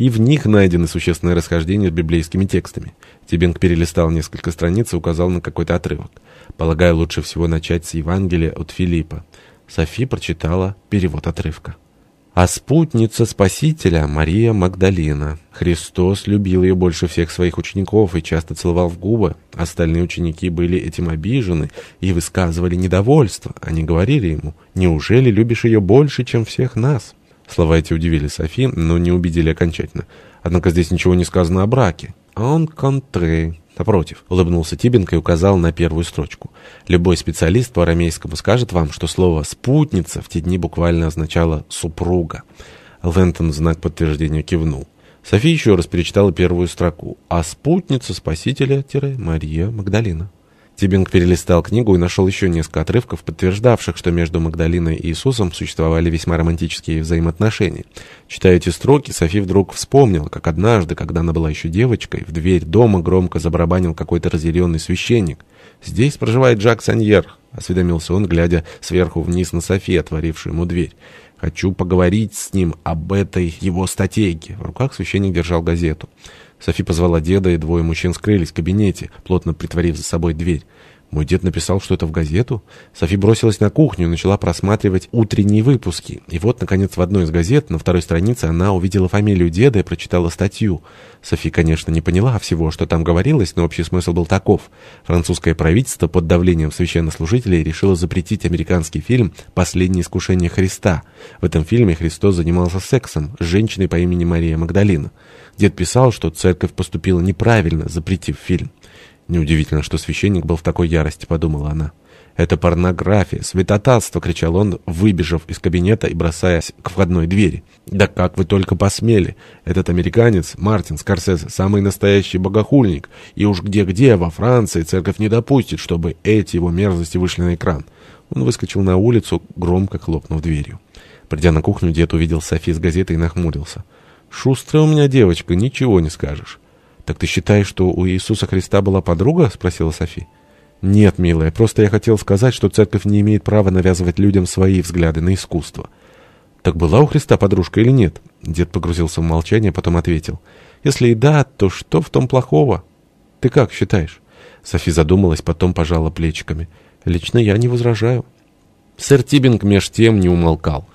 И в них найдены существенные расхождения с библейскими текстами. Тибинг перелистал несколько страниц и указал на какой-то отрывок. Полагаю, лучше всего начать с Евангелия от Филиппа. Софи прочитала перевод отрывка. А спутница Спасителя Мария Магдалина. Христос любил ее больше всех своих учеников и часто целовал в губы. Остальные ученики были этим обижены и высказывали недовольство. Они говорили ему, «Неужели любишь ее больше, чем всех нас?» Слова эти удивили Софи, но не убедили окончательно. Однако здесь ничего не сказано о браке. «Он контре». Напротив, улыбнулся Тибенко и указал на первую строчку. Любой специалист по арамейскому скажет вам, что слово «спутница» в те дни буквально означало «супруга». Лэнтон в знак подтверждения кивнул. София еще раз перечитала первую строку. «А спутница спасителя-Мария Магдалина». Тибинг перелистал книгу и нашел еще несколько отрывков, подтверждавших, что между Магдалиной и Иисусом существовали весьма романтические взаимоотношения. Читая эти строки, Софи вдруг вспомнила, как однажды, когда она была еще девочкой, в дверь дома громко забарабанил какой-то разъяренный священник. «Здесь проживает Жак Саньер», — осведомился он, глядя сверху вниз на Софи, отворившую ему дверь. «Хочу поговорить с ним об этой его статейке». В руках священник держал газету. Софи позвала деда, и двое мужчин скрылись в кабинете, плотно притворив за собой дверь. Мой дед написал что-то в газету. Софи бросилась на кухню и начала просматривать утренние выпуски. И вот, наконец, в одной из газет, на второй странице, она увидела фамилию деда и прочитала статью. Софи, конечно, не поняла всего, что там говорилось, но общий смысл был таков. Французское правительство под давлением священнослужителей решило запретить американский фильм «Последнее искушение Христа». В этом фильме Христос занимался сексом с женщиной по имени Мария Магдалина. Дед писал, что церковь поступила неправильно, запретив фильм. Неудивительно, что священник был в такой ярости, подумала она. «Это порнография, святотатство!» — кричал он, выбежав из кабинета и бросаясь к входной двери. «Да как вы только посмели! Этот американец, Мартин Скорсезе, самый настоящий богохульник, и уж где-где, во Франции, церковь не допустит, чтобы эти его мерзости вышли на экран». Он выскочил на улицу, громко хлопнув дверью. Придя на кухню, дед увидел Софи с газетой и нахмурился. «Шустрая у меня девочка, ничего не скажешь». «Так ты считаешь, что у Иисуса Христа была подруга?» — спросила Софи. «Нет, милая, просто я хотел сказать, что церковь не имеет права навязывать людям свои взгляды на искусство». «Так была у Христа подружка или нет?» Дед погрузился в молчание, потом ответил. «Если и да, то что в том плохого? Ты как считаешь?» Софи задумалась, потом пожала плечиками. «Лично я не возражаю». Сэр Тибинг меж тем не умолкал.